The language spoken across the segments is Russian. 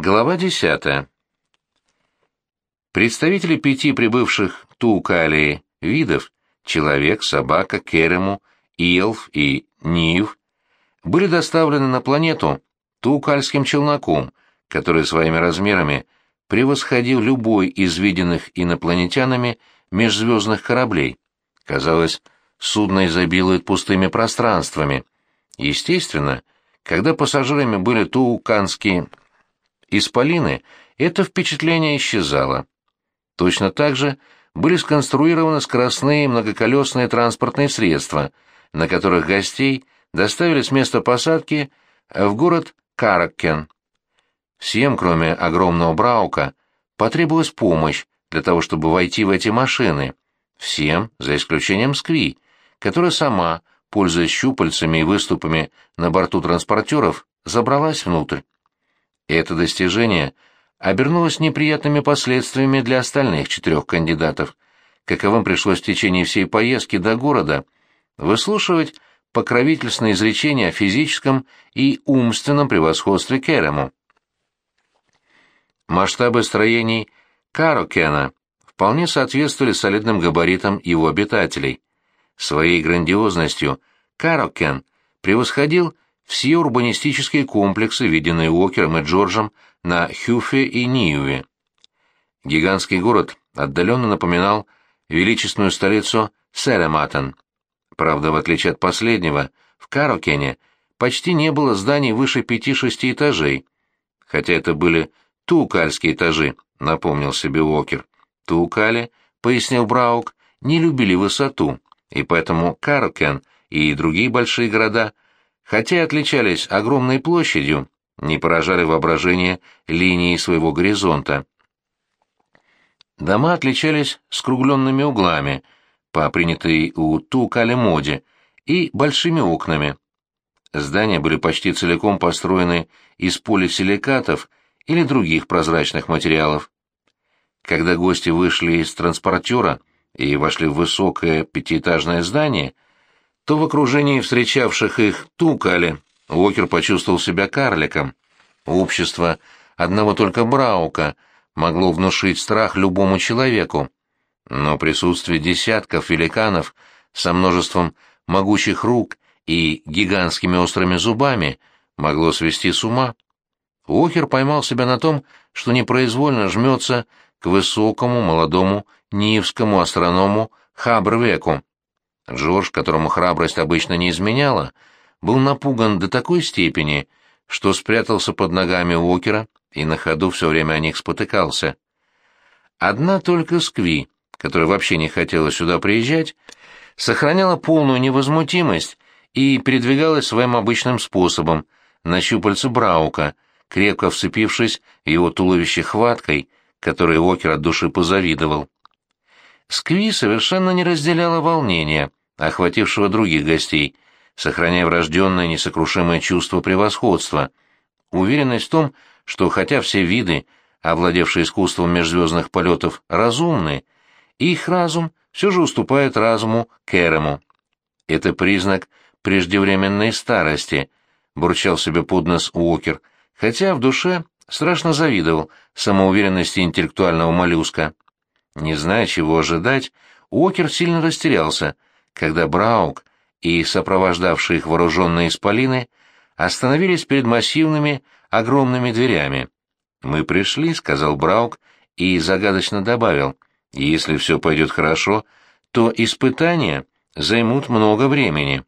Глава 10. Представители пяти прибывших Туукалии видов — человек, собака, керему, илф и нив — были доставлены на планету Туукальским челноком, который своими размерами превосходил любой из виденных инопланетянами межзвездных кораблей. Казалось, судно изобилует пустыми пространствами. Естественно, когда пассажирами были тууканские исполины, это впечатление исчезало. Точно так же были сконструированы скоростные многоколесные транспортные средства, на которых гостей доставили с места посадки в город Караккен. Всем, кроме огромного Браука, потребовалась помощь для того, чтобы войти в эти машины. Всем, за исключением Скви, которая сама, пользуясь щупальцами и выступами на борту транспортеров, забралась внутрь. Это достижение обернулось неприятными последствиями для остальных четырех кандидатов, каковым пришлось в течение всей поездки до города выслушивать покровительственные изречения о физическом и умственном превосходстве Керему. Масштабы строений Карокена вполне соответствовали солидным габаритам его обитателей. Своей грандиозностью Карокен превосходил все урбанистические комплексы, виденные Уокером и Джорджем на Хюфе и Ниюве. Гигантский город отдаленно напоминал величественную столицу Серематен. Правда, в отличие от последнего, в Карокене почти не было зданий выше пяти-шести этажей, хотя это были туукальские этажи, напомнил себе Уокер. Туукали, пояснил Браук, не любили высоту, и поэтому Карокен и другие большие города – хотя и отличались огромной площадью, не поражали воображение линии своего горизонта. Дома отличались скругленными углами, по принятой у Тукале моде, и большими окнами. Здания были почти целиком построены из полисиликатов или других прозрачных материалов. Когда гости вышли из транспортера и вошли в высокое пятиэтажное здание – то в окружении встречавших их тукали, Уокер почувствовал себя карликом. Общество одного только Браука могло внушить страх любому человеку, но присутствие десятков великанов со множеством могучих рук и гигантскими острыми зубами могло свести с ума. Уокер поймал себя на том, что непроизвольно жмется к высокому молодому Ниевскому астроному Хабрвеку, Джордж, которому храбрость обычно не изменяла, был напуган до такой степени, что спрятался под ногами Уокера и на ходу все время о них спотыкался. Одна только Скви, которая вообще не хотела сюда приезжать, сохраняла полную невозмутимость и передвигалась своим обычным способом, на щупальце Браука, крепко вцепившись в его туловище хваткой, которой Уокер от души позавидовал. Скви совершенно не разделяла волнения, охватившего других гостей, сохраняя врожденное несокрушимое чувство превосходства, уверенность в том, что хотя все виды, овладевшие искусством межзвездных полетов, разумны, их разум все же уступает разуму Керему. Это признак преждевременной старости, бурчал себе под нос Уокер, хотя в душе страшно завидовал самоуверенности интеллектуального моллюска. Не зная, чего ожидать, Уокер сильно растерялся — когда Браук и сопровождавшие их вооруженные исполины остановились перед массивными огромными дверями. «Мы пришли», — сказал Браук и загадочно добавил, «если все пойдет хорошо, то испытания займут много времени».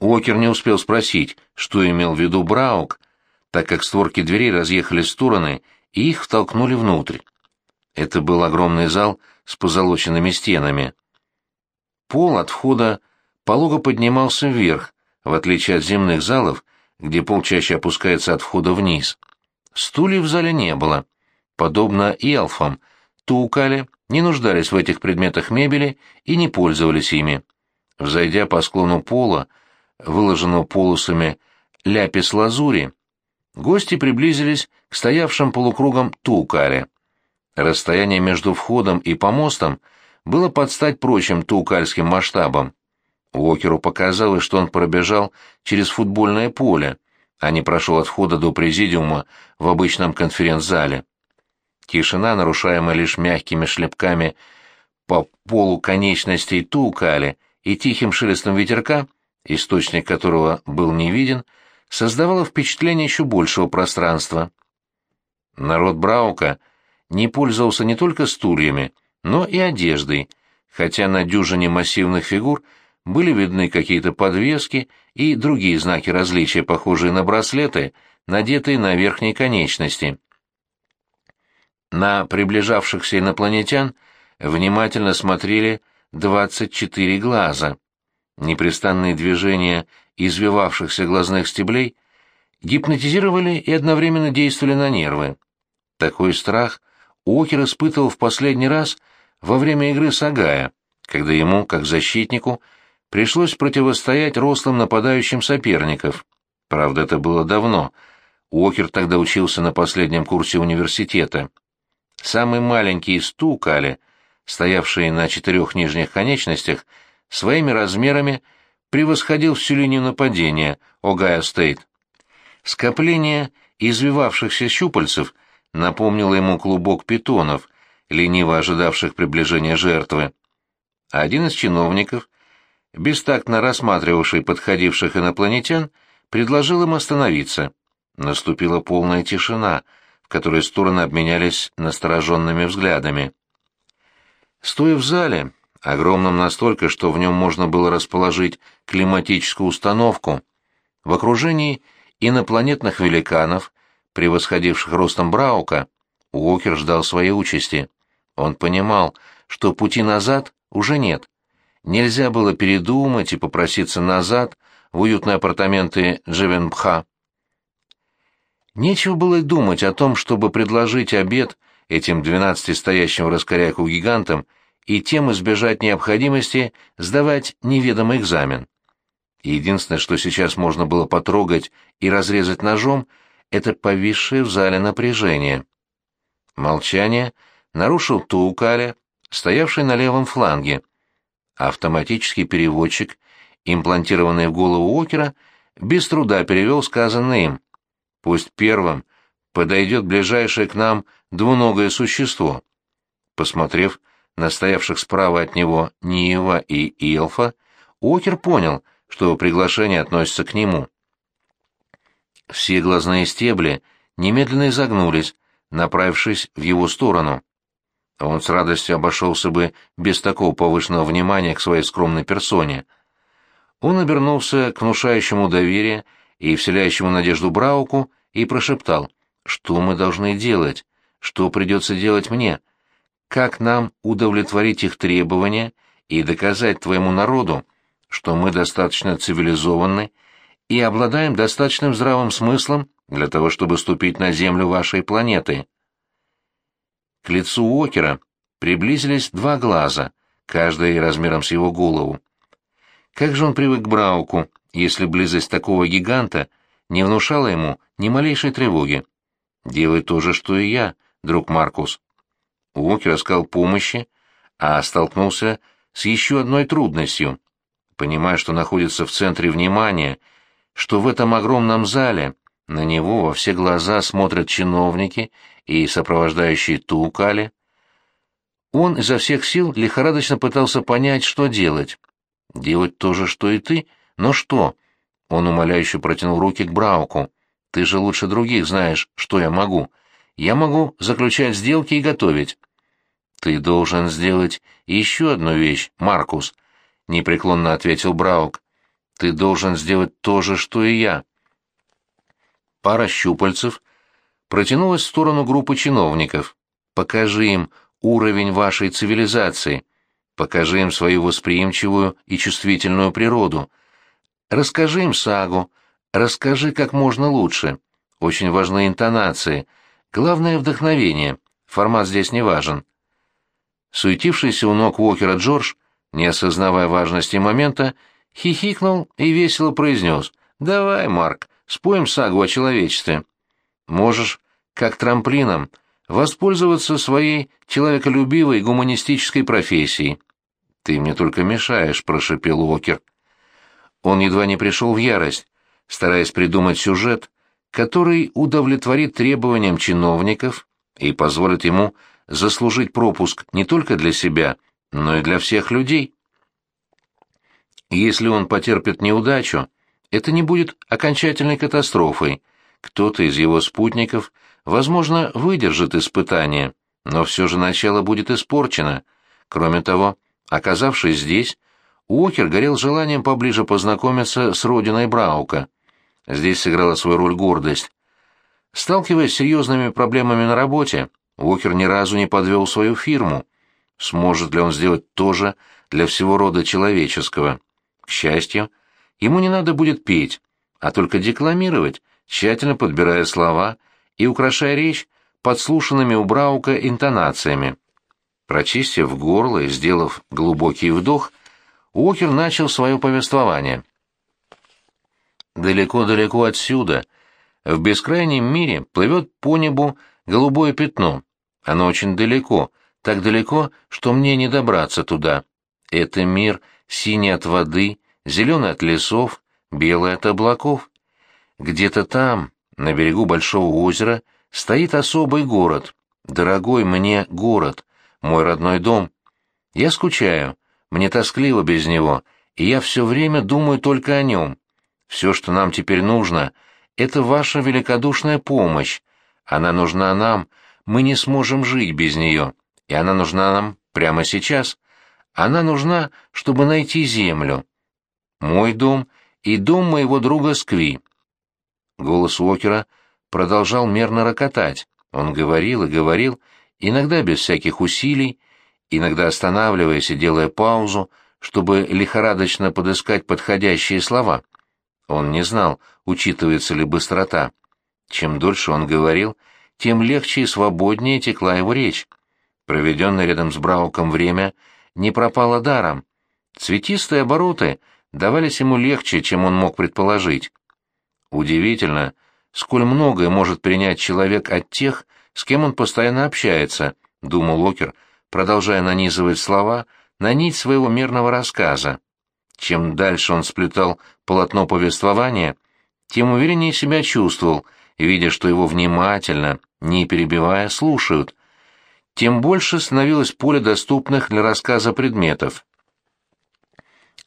Уокер не успел спросить, что имел в виду Браук, так как створки дверей разъехали в стороны и их втолкнули внутрь. Это был огромный зал с позолоченными стенами. Пол от входа полого поднимался вверх, в отличие от земных залов, где пол чаще опускается от входа вниз. Стульев в зале не было. Подобно и эльфам, Туукали не нуждались в этих предметах мебели и не пользовались ими. Взойдя по склону пола, выложенного полосами ляпис-лазури, гости приблизились к стоявшим полукругам Туукали. Расстояние между входом и помостом — было под стать прочим туукальским масштабам. Уокеру показалось, что он пробежал через футбольное поле, а не прошел от входа до президиума в обычном конференц-зале. Тишина, нарушаемая лишь мягкими шлепками по полу конечностей Тукали и тихим шелестом ветерка, источник которого был не виден, создавала впечатление еще большего пространства. Народ Браука не пользовался не только стульями, но и одеждой, хотя на дюжине массивных фигур были видны какие-то подвески и другие знаки различия, похожие на браслеты, надетые на верхней конечности. На приближавшихся инопланетян внимательно смотрели 24 глаза. Непрестанные движения извивавшихся глазных стеблей гипнотизировали и одновременно действовали на нервы. Такой страх Уокер испытывал в последний раз во время игры с Агая, когда ему, как защитнику, пришлось противостоять рослым нападающим соперников. Правда, это было давно. Уокер тогда учился на последнем курсе университета. Самый маленький из Тукали, стоявший на четырех нижних конечностях, своими размерами превосходил всю линию нападения Огайо Стейт. Скопление извивавшихся щупальцев напомнило ему клубок питонов, лениво ожидавших приближения жертвы. Один из чиновников, бестактно рассматривавший подходивших инопланетян, предложил им остановиться. Наступила полная тишина, в которой стороны обменялись настороженными взглядами. Стоя в зале, огромном настолько, что в нем можно было расположить климатическую установку, в окружении инопланетных великанов, превосходивших ростом Браука, Уокер ждал своей участи. Он понимал, что пути назад уже нет. Нельзя было передумать и попроситься назад в уютные апартаменты Дживенбха. Нечего было думать о том, чтобы предложить обед этим двенадцати стоящим в раскоряку гигантам и тем избежать необходимости сдавать неведомый экзамен. Единственное, что сейчас можно было потрогать и разрезать ножом, это повисшее в зале напряжение. Молчание нарушил Туукаля, стоявший на левом фланге. Автоматический переводчик, имплантированный в голову Окера, без труда перевел сказанное им. «Пусть первым подойдет ближайшее к нам двуногое существо». Посмотрев на стоявших справа от него Ниева и Илфа, Окер понял, что приглашение относится к нему. Все глазные стебли немедленно изогнулись, направившись в его сторону. Он с радостью обошелся бы без такого повышенного внимания к своей скромной персоне. Он обернулся к внушающему доверие и вселяющему надежду Брауку и прошептал, «Что мы должны делать? Что придется делать мне? как нам удовлетворить их требования и доказать твоему народу, что мы достаточно цивилизованы и обладаем достаточным здравым смыслом для того, чтобы ступить на землю вашей планеты. К лицу Уокера приблизились два глаза, каждый размером с его голову. Как же он привык к Брауку, если близость такого гиганта не внушала ему ни малейшей тревоги. «Делай то же, что и я, друг Маркус». Уокер искал помощи, а столкнулся с еще одной трудностью. Понимая, что находится в центре внимания, что в этом огромном зале на него во все глаза смотрят чиновники и сопровождающие Туукали, он изо всех сил лихорадочно пытался понять, что делать. Делать то же, что и ты? Но что? Он умоляюще протянул руки к Брауку. Ты же лучше других знаешь, что я могу. Я могу заключать сделки и готовить. Ты должен сделать еще одну вещь, Маркус, непреклонно ответил Браук. Ты должен сделать то же, что и я. Пара щупальцев протянулась в сторону группы чиновников. Покажи им уровень вашей цивилизации. Покажи им свою восприимчивую и чувствительную природу. Расскажи им сагу. Расскажи как можно лучше. Очень важны интонации. Главное — вдохновение. Формат здесь не важен. Суетившийся у ног Уокера Джордж, не осознавая важности момента, хихикнул и весело произнес «Давай, Марк, споем сагу о человечестве. Можешь, как трамплином, воспользоваться своей человеколюбивой гуманистической профессией». «Ты мне только мешаешь», — прошепел Уокер. Он едва не пришел в ярость. стараясь придумать сюжет, который удовлетворит требованиям чиновников и позволит ему заслужить пропуск не только для себя, но и для всех людей. Если он потерпит неудачу, это не будет окончательной катастрофой. Кто-то из его спутников, возможно, выдержит испытание, но все же начало будет испорчено. Кроме того, оказавшись здесь, Уокер горел желанием поближе познакомиться с родиной Браука. Здесь сыграла свою роль гордость. Сталкиваясь с серьезными проблемами на работе, Уокер ни разу не подвел свою фирму. Сможет ли он сделать то же для всего рода человеческого? К счастью, ему не надо будет петь, а только декламировать, тщательно подбирая слова и украшая речь подслушанными у Браука интонациями. Прочистив горло и сделав глубокий вдох, Уокер начал свое повествование. Далеко-далеко отсюда, в бескрайнем мире, плывет по небу голубое пятно. Оно очень далеко, так далеко, что мне не добраться туда. Это мир синий от воды, зеленый от лесов, белый от облаков. Где-то там, на берегу большого озера, стоит особый город, дорогой мне город, мой родной дом. Я скучаю, мне тоскливо без него, и я все время думаю только о нем. Все, что нам теперь нужно, это ваша великодушная помощь. Она нужна нам, мы не сможем жить без нее, и она нужна нам прямо сейчас. Она нужна, чтобы найти землю. Мой дом и дом моего друга Скви. Голос Уокера продолжал мерно рокотать. Он говорил и говорил, иногда без всяких усилий, иногда останавливаясь и делая паузу, чтобы лихорадочно подыскать подходящие слова. Он не знал, учитывается ли быстрота. Чем дольше он говорил, тем легче и свободнее текла его речь. Проведенное рядом с Брауком время не пропало даром. Цветистые обороты давались ему легче, чем он мог предположить. Удивительно, сколь многое может принять человек от тех, с кем он постоянно общается, — думал Локер, продолжая нанизывать слова на нить своего мирного рассказа. Чем дальше он сплетал полотно повествования, тем увереннее себя чувствовал, видя, что его внимательно, не перебивая, слушают. Тем больше становилось поле доступных для рассказа предметов.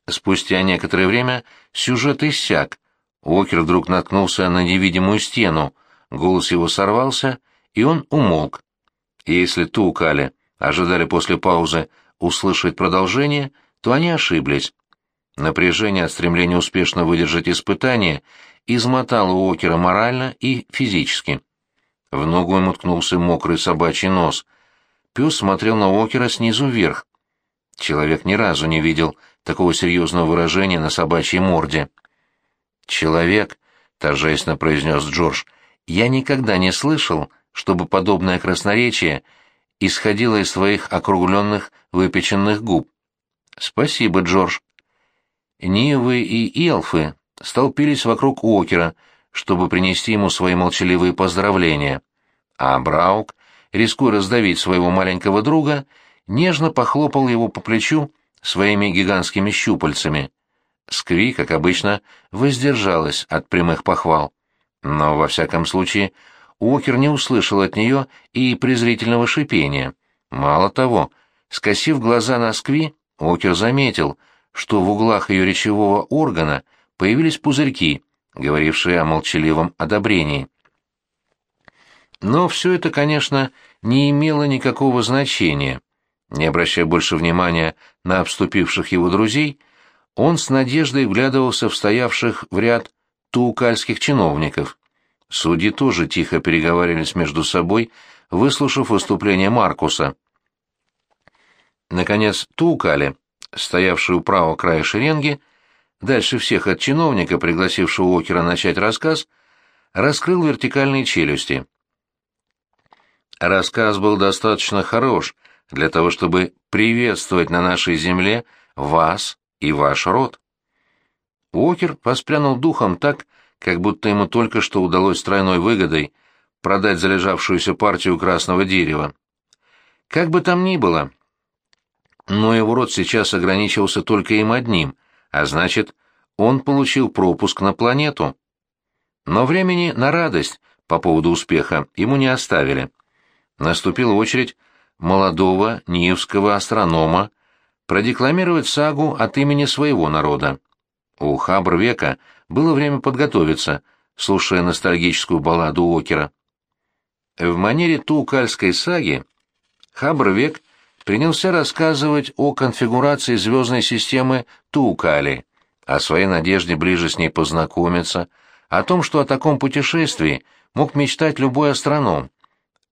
Спустя некоторое время сюжет иссяк. Уокер вдруг наткнулся на невидимую стену, голос его сорвался, и он умолк. Если Тукали ожидали после паузы услышать продолжение, то они ошиблись. Напряжение от стремления успешно выдержать испытание измотало Уокера морально и физически. В ногу ему ткнулся мокрый собачий нос. Пес смотрел на Уокера снизу вверх. Человек ни разу не видел такого серьезного выражения на собачьей морде. «Человек», — торжественно произнес Джордж, — «я никогда не слышал, чтобы подобное красноречие исходило из твоих округленных выпеченных губ». «Спасибо, Джордж», Нивы и эльфы столпились вокруг Уокера, чтобы принести ему свои молчаливые поздравления, а Браук, рискуя раздавить своего маленького друга, нежно похлопал его по плечу своими гигантскими щупальцами. Скви, как обычно, воздержалась от прямых похвал. Но, во всяком случае, Уокер не услышал от нее и презрительного шипения. Мало того, скосив глаза на Скви, Уокер заметил — что в углах ее речевого органа появились пузырьки, говорившие о молчаливом одобрении. Но все это, конечно, не имело никакого значения. Не обращая больше внимания на обступивших его друзей, он с надеждой вглядывался в стоявших в ряд туукальских чиновников. Судьи тоже тихо переговаривались между собой, выслушав выступление Маркуса. Наконец, Туукали стоявший у правого края шеренги, дальше всех от чиновника, пригласившего Окера начать рассказ, раскрыл вертикальные челюсти. Рассказ был достаточно хорош для того, чтобы приветствовать на нашей земле вас и ваш род. Уокер воспрянул духом так, как будто ему только что удалось тройной выгодой продать залежавшуюся партию красного дерева. Как бы там ни было, но его род сейчас ограничивался только им одним, а значит, он получил пропуск на планету, Но времени на радость по поводу успеха ему не оставили. Наступила очередь молодого ниевского астронома продекламировать сагу от имени своего народа. У Хабр-века было время подготовиться, слушая ностальгическую балладу Окера. В манере Туукальской саги Хабр-век принялся рассказывать о конфигурации звездной системы Туукали, о своей надежде ближе с ней познакомиться, о том, что о таком путешествии мог мечтать любой астроном,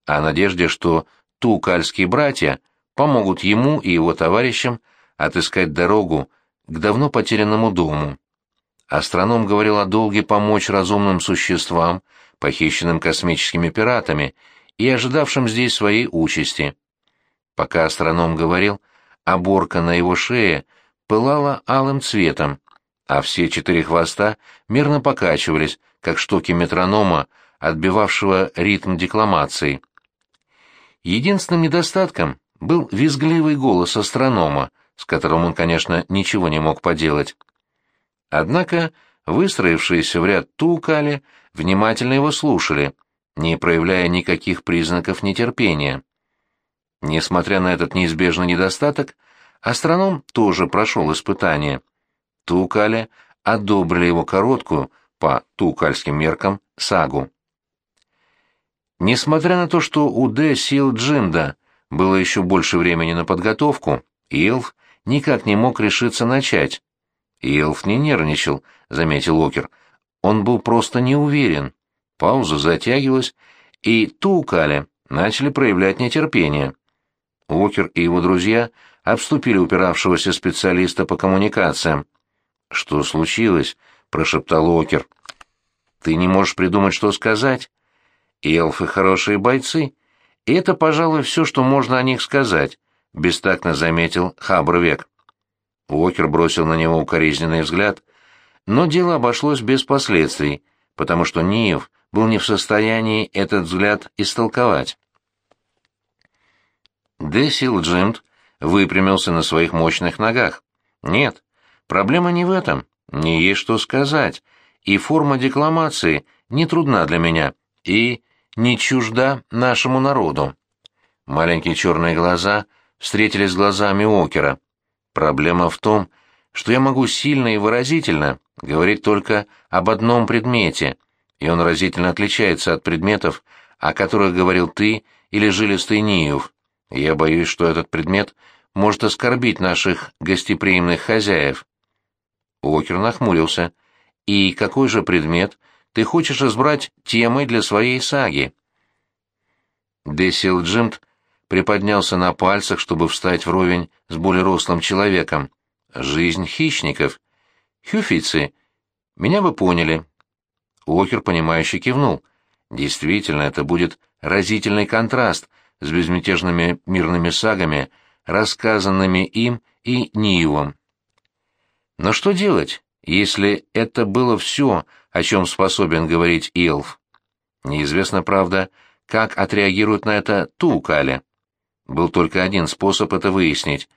о надежде, что Туукальские братья помогут ему и его товарищам отыскать дорогу к давно потерянному дому. Астроном говорил о долге помочь разумным существам, похищенным космическими пиратами и ожидавшим здесь своей участи. Пока астроном говорил, оборка на его шее пылала алым цветом, а все четыре хвоста мирно покачивались, как штуки метронома, отбивавшего ритм декламации. Единственным недостатком был визгливый голос астронома, с которым он, конечно, ничего не мог поделать. Однако выстроившиеся в ряд тукали внимательно его слушали, не проявляя никаких признаков нетерпения. Несмотря на этот неизбежный недостаток, астроном тоже прошел испытание. Тукали одобрили его короткую, по тукальским меркам, сагу. Несмотря на то, что у Д. Сил Джинда было еще больше времени на подготовку, Илф никак не мог решиться начать. Илф не нервничал, заметил Окер. Он был просто не уверен. Пауза затягивалась, и Тукали начали проявлять нетерпение. Окер и его друзья обступили упиравшегося специалиста по коммуникациям. «Что случилось?» — прошептал Окер. «Ты не можешь придумать, что сказать?» И эльфы хорошие бойцы. И это, пожалуй, все, что можно о них сказать, — бестактно заметил Хабрвек. Уокер бросил на него укоризненный взгляд, но дело обошлось без последствий, потому что Ниев был не в состоянии этот взгляд истолковать. Десил Джимт выпрямился на своих мощных ногах. Нет, проблема не в этом, не есть что сказать, и форма декламации не трудна для меня, и не чужда нашему народу. Маленькие черные глаза встретились с глазами Окера. Проблема в том, что я могу сильно и выразительно говорить только об одном предмете, и он разительно отличается от предметов, о которых говорил ты или жилистый Ниев. Я боюсь, что этот предмет может оскорбить наших гостеприимных хозяев. Окер нахмурился. «И какой же предмет ты хочешь избрать темой для своей саги. Десил Джимт приподнялся на пальцах, чтобы встать вровень с более рослым человеком. Жизнь хищников. Хюфицы. Меня бы поняли. Уокер, понимающе кивнул. Действительно, это будет разительный контраст с безмятежными мирными сагами, рассказанными им и Ниевом. Но что делать, если это было все, о чем способен говорить Илф. Неизвестно, правда, как отреагирует на это Тукали. Был только один способ это выяснить.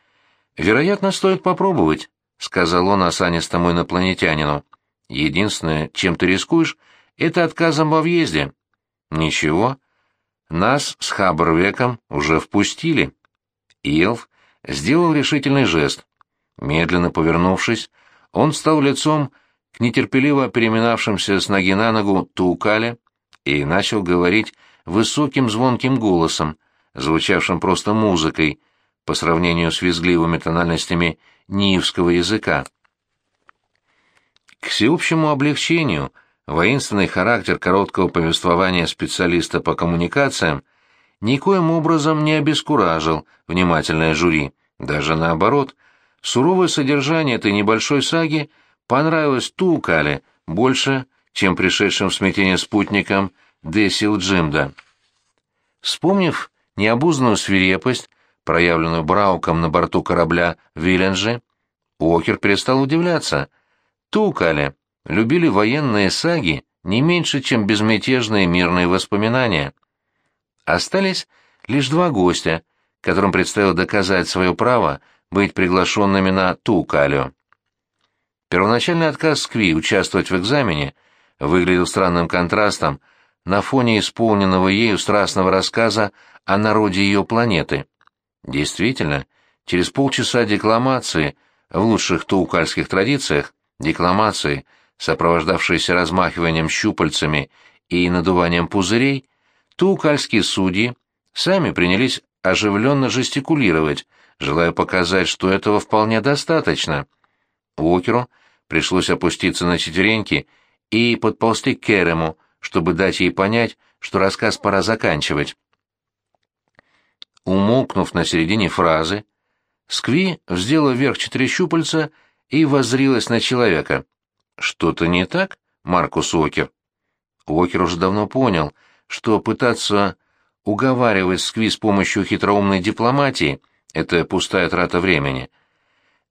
«Вероятно, стоит попробовать», — сказал он осанистому инопланетянину. «Единственное, чем ты рискуешь, это отказом во въезде». «Ничего. Нас с Хабрвеком уже впустили». Илф сделал решительный жест. Медленно повернувшись, он стал лицом к нетерпеливо переминавшимся с ноги на ногу Туукале и начал говорить высоким звонким голосом, звучавшим просто музыкой, по сравнению с визгливыми тональностями ниевского языка. К всеобщему облегчению воинственный характер короткого повествования специалиста по коммуникациям никоим образом не обескуражил внимательное жюри, даже наоборот, суровое содержание этой небольшой саги – понравилось Тукале больше, чем пришедшим в смятение спутникам Десил Джимда. Вспомнив необузданную свирепость, проявленную Брауком на борту корабля Виленджи, Уокер перестал удивляться. Тукале любили военные саги не меньше, чем безмятежные мирные воспоминания. Остались лишь два гостя, которым предстояло доказать свое право быть приглашенными на Тукалю. Первоначальный отказ Скви участвовать в экзамене выглядел странным контрастом на фоне исполненного ею страстного рассказа о народе ее планеты. Действительно, через полчаса декламации, в лучших таукальских традициях, декламации, сопровождавшиеся размахиванием щупальцами и надуванием пузырей, таукальские судьи сами принялись оживленно жестикулировать, желая показать, что этого вполне достаточно. Уокеру пришлось опуститься на четвереньки и подползти к Керему, чтобы дать ей понять, что рассказ пора заканчивать. Умолкнув на середине фразы, Скви вздела вверх четыре щупальца и воззрилась на человека. «Что-то не так, Маркус Уокер?» Уокер уже давно понял, что пытаться уговаривать Скви с помощью хитроумной дипломатии — это пустая трата времени.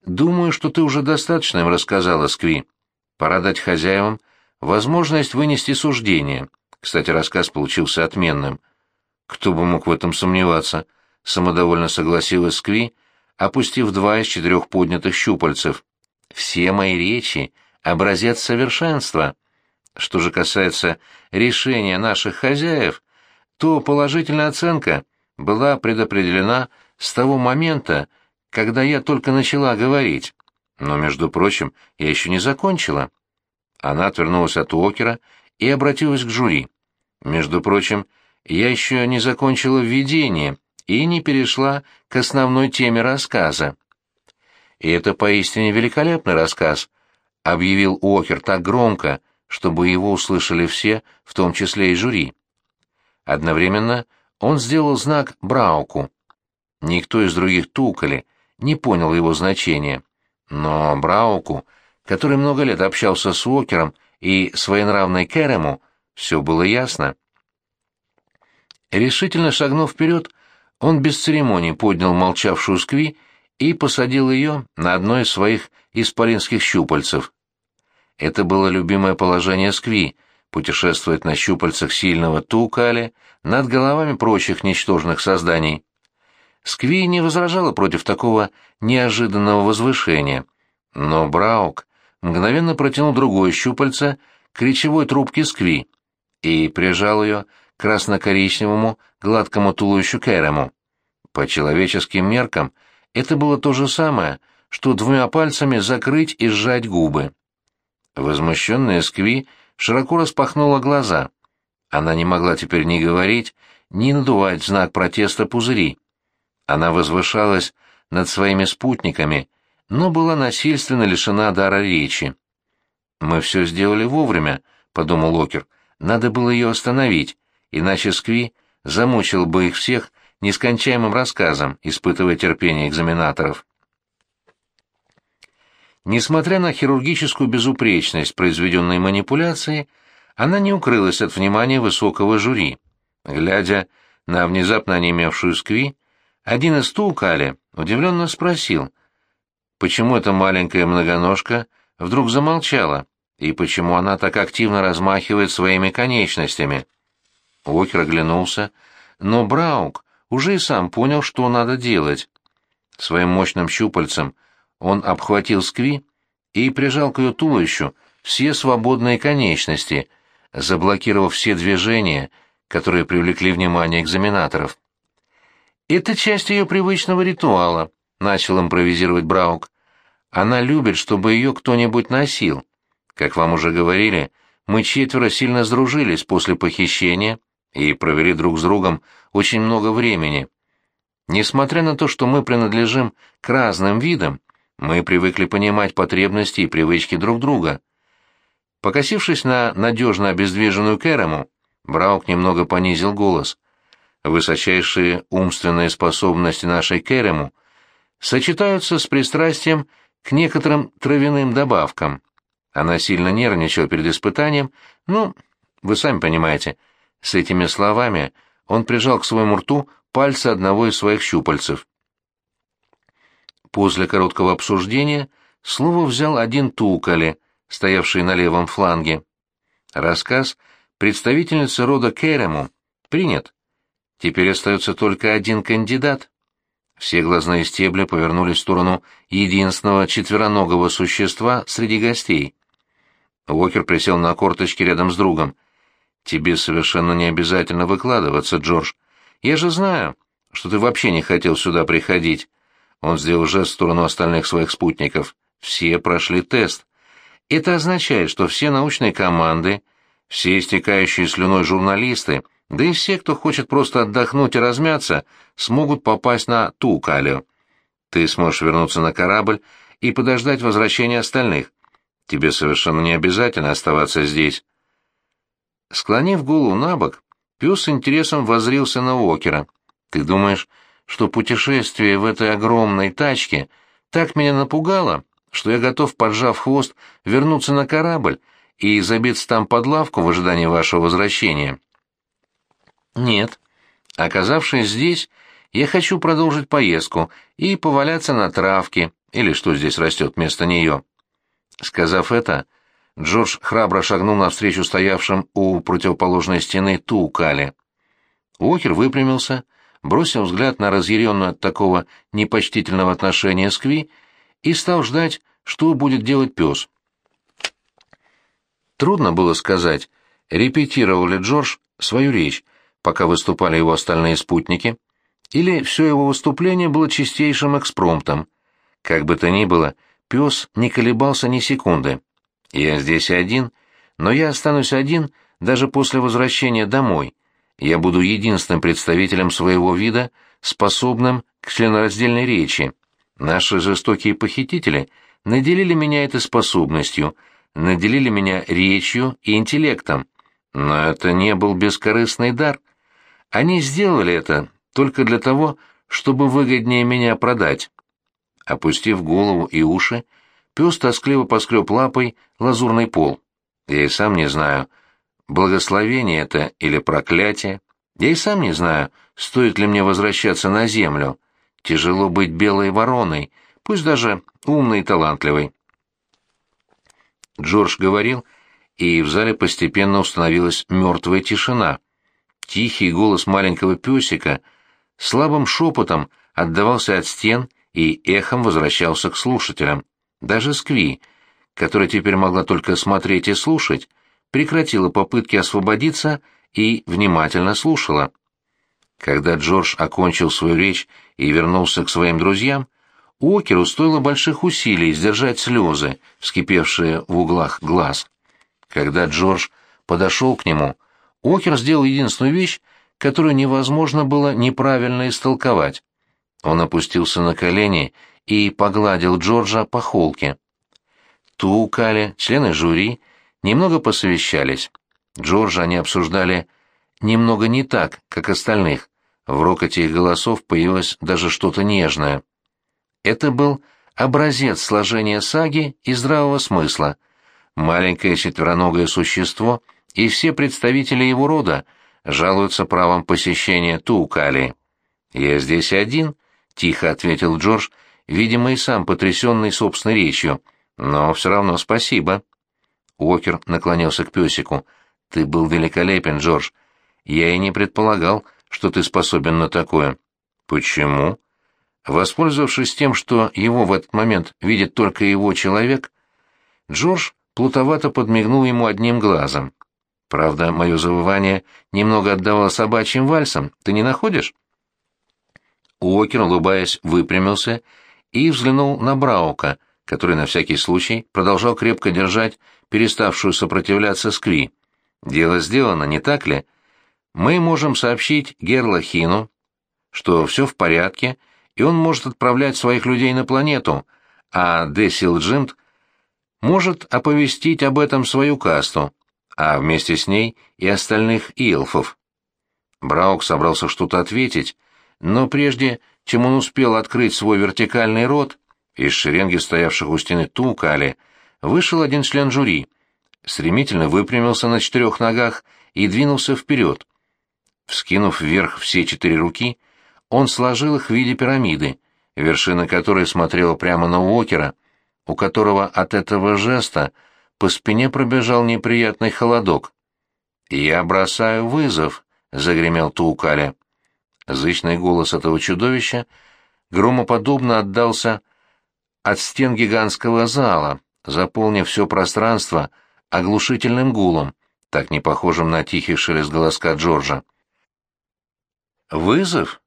«Думаю, что ты уже достаточно им рассказала, Скви. Пора дать хозяевам возможность вынести суждение. Кстати, рассказ получился отменным. Кто бы мог в этом сомневаться?» — самодовольно согласилась Скви, опустив два из четырех поднятых щупальцев. «Все мои речи — образец совершенства. Что же касается решения наших хозяев, то положительная оценка была предопределена с того момента, когда я только начала говорить. Но, между прочим, я еще не закончила». Она отвернулась от Уокера и обратилась к жюри. «Между прочим, я еще не закончила введение и не перешла к основной теме рассказа. И это поистине великолепный рассказ, объявил Уокер так громко, чтобы его услышали все, в том числе и жюри. Одновременно он сделал знак Брауку. Никто из других Тукали не понял его значения, но Брауку, который много лет общался с Уокером и своенравной Керему, все было ясно. Решительно шагнув вперед, он без церемоний поднял молчавшую Скви и посадил ее на одно из своих исполинских щупальцев. Это было любимое положение Скви — путешествовать на щупальцах сильного Тукали над головами прочих ничтожных созданий. Скви не возражала против такого неожиданного возвышения, но Браук мгновенно протянул другое щупальце к речевой трубке Скви и прижал ее красно-коричневому гладкому туловищу Кэрему. По человеческим меркам это было то же самое, что двумя пальцами закрыть и сжать губы. Возмущенная Скви широко распахнула глаза. Она не могла теперь ни говорить, ни надувать знак протеста пузыри. Она возвышалась над своими спутниками, но была насильственно лишена дара речи. «Мы все сделали вовремя», — подумал Локер. «Надо было ее остановить, иначе Скви замучил бы их всех нескончаемым рассказом, испытывая терпение экзаменаторов. Несмотря на хирургическую безупречность произведенной манипуляции, она не укрылась от внимания высокого жюри. Глядя на внезапно онемевшую Скви, один из Тулкали удивленно спросил, почему эта маленькая многоножка вдруг замолчала, и почему она так активно размахивает своими конечностями. Уокер оглянулся, но Браук уже и сам понял, что надо делать. Своим мощным щупальцем он обхватил Скви и прижал к ее туловищу все свободные конечности, заблокировав все движения, которые привлекли внимание экзаменаторов. «Это часть ее привычного ритуала», — начал импровизировать Браук. «Она любит, чтобы ее кто-нибудь носил. Как вам уже говорили, мы четверо сильно сдружились после похищения и провели друг с другом очень много времени. Несмотря на то, что мы принадлежим к разным видам, мы привыкли понимать потребности и привычки друг друга. Покосившись на надежно обездвиженную Кэрому, Браук немного понизил голос. Высочайшие умственные способности нашей Кэрему сочетаются с пристрастием к некоторым травяным добавкам. Она сильно нервничала перед испытанием, ну, вы сами понимаете — с этими словами он прижал к своему рту пальцы одного из своих щупальцев. После короткого обсуждения слово взял один Тукали, стоявший на левом фланге. Рассказ представительницы рода Керему принят. Теперь остается только один кандидат. Все глазные стебли повернулись в сторону единственного четвероногого существа среди гостей. Уокер присел на корточки рядом с другом. «Тебе совершенно не обязательно выкладываться, Джордж. Я же знаю, что ты вообще не хотел сюда приходить». Он сделал жест в сторону остальных своих спутников. «Все прошли тест. Это означает, что все научные команды, все истекающие слюной журналисты, да и все, кто хочет просто отдохнуть и размяться, смогут попасть на Тукалио. Ты сможешь вернуться на корабль и подождать возвращения остальных. Тебе совершенно не обязательно оставаться здесь. Склонив голову на бок, пес с интересом возрился на Уокера. «Ты думаешь, что путешествие в этой огромной тачке так меня напугало, что я готов, поджав хвост, вернуться на корабль и забиться там под лавку в ожидании вашего возвращения?» «Нет. Оказавшись здесь, я хочу продолжить поездку и поваляться на травке, или что здесь растет вместо нее». Сказав это, Джордж храбро шагнул навстречу стоявшим у противоположной стены Туукале. Уокер выпрямился, бросил взгляд на разъяренную от такого непочтительного отношения Скви и стал ждать, что будет делать пес. Трудно было сказать, репетировал ли Джордж свою речь, пока выступали его остальные спутники, или все его выступление было чистейшим экспромтом. Как бы то ни было, пес не колебался ни секунды. «Я здесь один, но я останусь один даже после возвращения домой. Я буду единственным представителем своего вида, способным к членораздельной речи. Наши жестокие похитители наделили меня этой способностью, наделили меня речью и интеллектом. Но это не был бескорыстный дар. Они сделали это только для того, чтобы выгоднее меня продать. Опустив голову и уши, пес тоскливо поскреб лапой лазурный пол. Я и сам не знаю, благословение это или проклятие. Я и сам не знаю, стоит ли мне возвращаться на землю. Тяжело быть белой вороной, пусть даже умной и талантливой. Джордж говорил, и в зале постепенно установилась мертвая тишина. Тихий голос маленького песика слабым шепотом отдавался от стен и эхом возвращался к слушателям. Даже Скви, которая теперь могла только смотреть и слушать, прекратила попытки освободиться и внимательно слушала. Когда Джордж окончил свою речь и вернулся к своим друзьям, Уокеру стоило больших усилий сдержать слезы, вскипевшие в углах глаз. Когда Джордж подошел к нему, Уокер сделал единственную вещь, которую невозможно было неправильно истолковать. Он опустился на колени и погладил Джорджа по холке. Тукали, члены жюри, немного посовещались. Джорджа они обсуждали немного не так, как остальных. В рокоте их голосов появилось даже что-то нежное. Это был образец сложения саги и здравого смысла. Маленькое четвероногое существо и все представители его рода жалуются правом посещения Тукали. «Я здесь один», — тихо ответил Джордж, видимо, и сам потрясенный собственной речью. «Но все равно спасибо». Уокер наклонился к песику. «Ты был великолепен, Джордж. Я и не предполагал, что ты способен на такое». «Почему?» Воспользовавшись тем, что его в этот момент видит только его человек, Джордж плутовато подмигнул ему одним глазом. «Правда, мое завывание немного отдавало собачьим вальсам, ты не находишь?» Уокер, улыбаясь, выпрямился и взглянул на Браука, который на всякий случай продолжал крепко держать переставшую сопротивляться Скви. «Дело сделано, не так ли? Мы можем сообщить Герлахину, что все в порядке, и он может отправлять своих людей на планету, а Десил Джинт может оповестить об этом свою касту, а вместе с ней и остальных илфов». Браук собрался что-то ответить, но прежде, чем он успел открыть свой вертикальный рот, из шеренги стоявших у стены Тукали вышел один член жюри, стремительно выпрямился на четырех ногах и двинулся вперед. Вскинув вверх все четыре руки, он сложил их в виде пирамиды, вершина которой смотрела прямо на Уокера, у которого от этого жеста по спине пробежал неприятный холодок. «Я бросаю вызов», — загремел Туукаля. Зычный голос этого чудовища громоподобно отдался от стен гигантского зала, заполнив все пространство оглушительным гулом, так не похожим на тихий шелест голоска Джорджа. «Вызов?»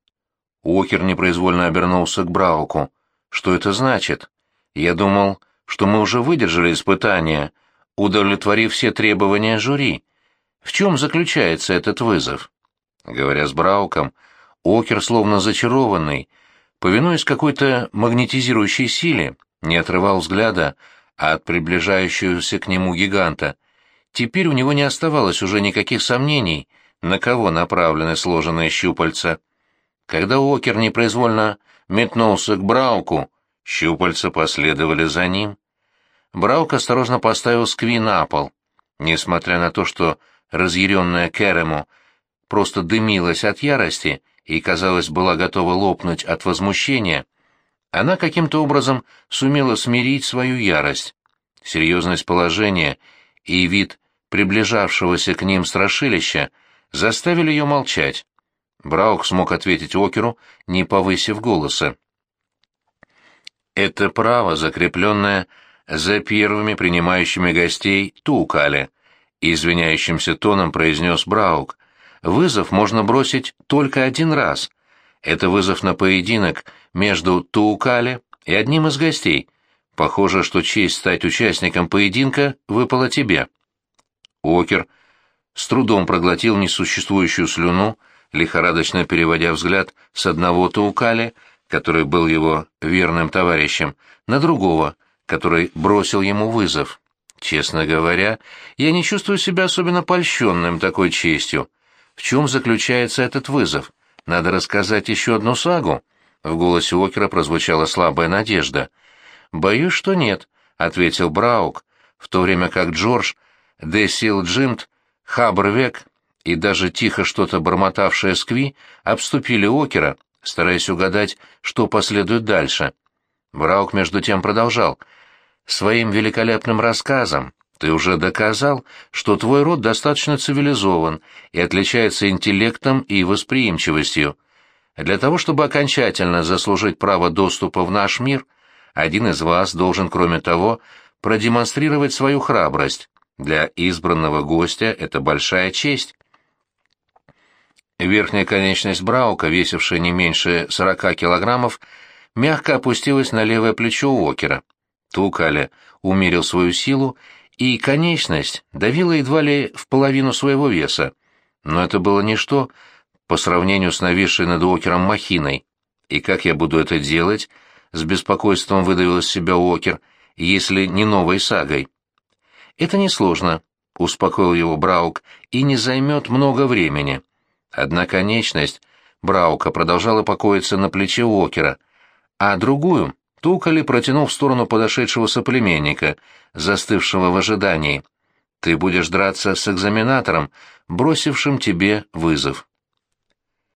Уокер непроизвольно обернулся к Брауку. «Что это значит? Я думал, что мы уже выдержали испытание, удовлетворив все требования жюри. В чем заключается этот вызов?» Говоря с Брауком, Уокер, словно зачарованный, повинуясь какой-то магнетизирующей силе, не отрывал взгляда от приближающегося к нему гиганта. Теперь у него не оставалось уже никаких сомнений, на кого направлены сложенные щупальца. Когда Уокер непроизвольно метнулся к Брауку, щупальца последовали за ним. Браук осторожно поставил скви на пол. Несмотря на то, что разъяренная Керему просто дымилась от ярости и, казалось, была готова лопнуть от возмущения, она каким-то образом сумела смирить свою ярость. Серьезность положения и вид приближавшегося к ним страшилища заставили ее молчать. Браук смог ответить Океру, не повысив голоса. «Это право, закрепленное за первыми принимающими гостей Тукале», — извиняющимся тоном произнес Браук. «Вызов можно бросить только один раз. Это вызов на поединок между Туукале и одним из гостей. Похоже, что честь стать участником поединка выпала тебе». Окер с трудом проглотил несуществующую слюну, лихорадочно переводя взгляд с одного Таукали, который был его верным товарищем, на другого, который бросил ему вызов. Честно говоря, я не чувствую себя особенно польщенным такой честью. В чем заключается этот вызов? Надо рассказать еще одну сагу. В голосе Окера прозвучала слабая надежда. «Боюсь, что нет», — ответил Браук, в то время как Джордж, Десил Джимт, Хабрвек и даже тихо что-то бормотавшая Скви обступили Окера, стараясь угадать, что последует дальше. Браук между тем продолжал. «Своим великолепным рассказом ты уже доказал, что твой род достаточно цивилизован и отличается интеллектом и восприимчивостью. Для того, чтобы окончательно заслужить право доступа в наш мир, один из вас должен, кроме того, продемонстрировать свою храбрость. Для избранного гостя это большая честь. Верхняя конечность Браука, весившая не меньше сорока килограммов, мягко опустилась на левое плечо Уокера. Тукаля умерил свою силу, и конечность давила едва ли в половину своего веса. Но это было ничто по сравнению с нависшей над Уокером махиной. И как я буду это делать, с беспокойством выдавил из себя Уокер, если не новой сагой. Это несложно, успокоил его Браук, и не займет много времени. Одна конечность Браука продолжала покоиться на плече Уокера, а другую Тукали протянул в сторону подошедшего соплеменника, застывшего в ожидании. «Ты будешь драться с экзаменатором, бросившим тебе вызов».